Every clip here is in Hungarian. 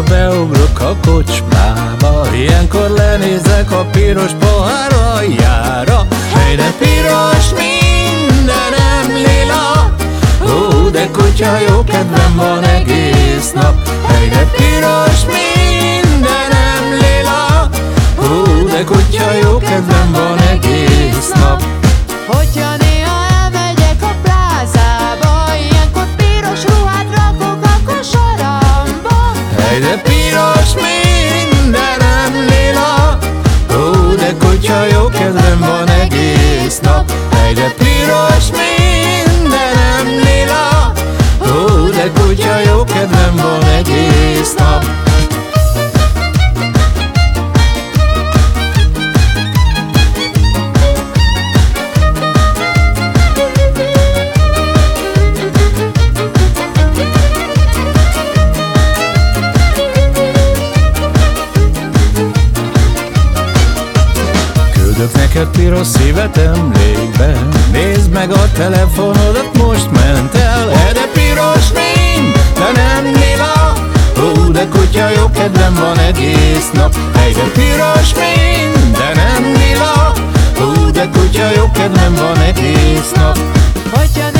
Hajnalba beugrok a kocsmába. Ilyenkor lenézek a piros pohár aljára. Hely de piros mindenem lila Ó, de kutya jó kedvem van egész nap. Hely de piros mindenem lila Ó, de kutya jó kedvem van Helyre piros, mindenem lila. Ó, de kutya, jó kedvem van Küldök neked piros szívet emlékbe Nézd meg a telefonodat, most ment el. Erre piros fény, de nem lila. Ó, de kutya, jó kedvem van egész nap. Egyre piros fény, de nem lila. Ó, de kutya, jó kedvem van egész nap. Hogyha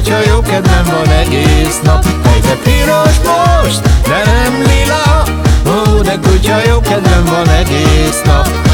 Kutya, jó kedvem van egész nap Egyre piros most, de nem lila. Ó, de kutya, jó kedvem van egész nap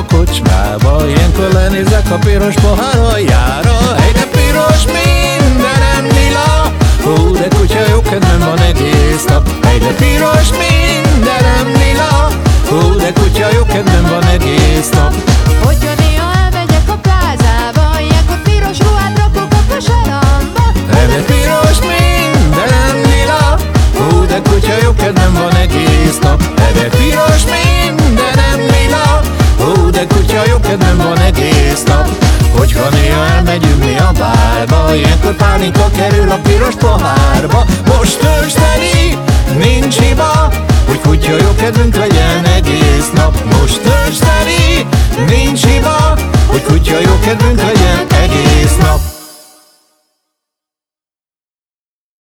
a kocsmába. Ilyenkor lenézek a piros pohár aljára Egyre piros mindenem lila. Hú, de kutya, jó kedvem van egész nap mi a bárba Ilyenkor pálinka kerül a piros pohárba. Most töltsdeli, nincs hiba Hogy kutya, jó kedvünk legyen egész nap. Most töltsdeli, nincs hiba Hogy kutya, jó kedvünk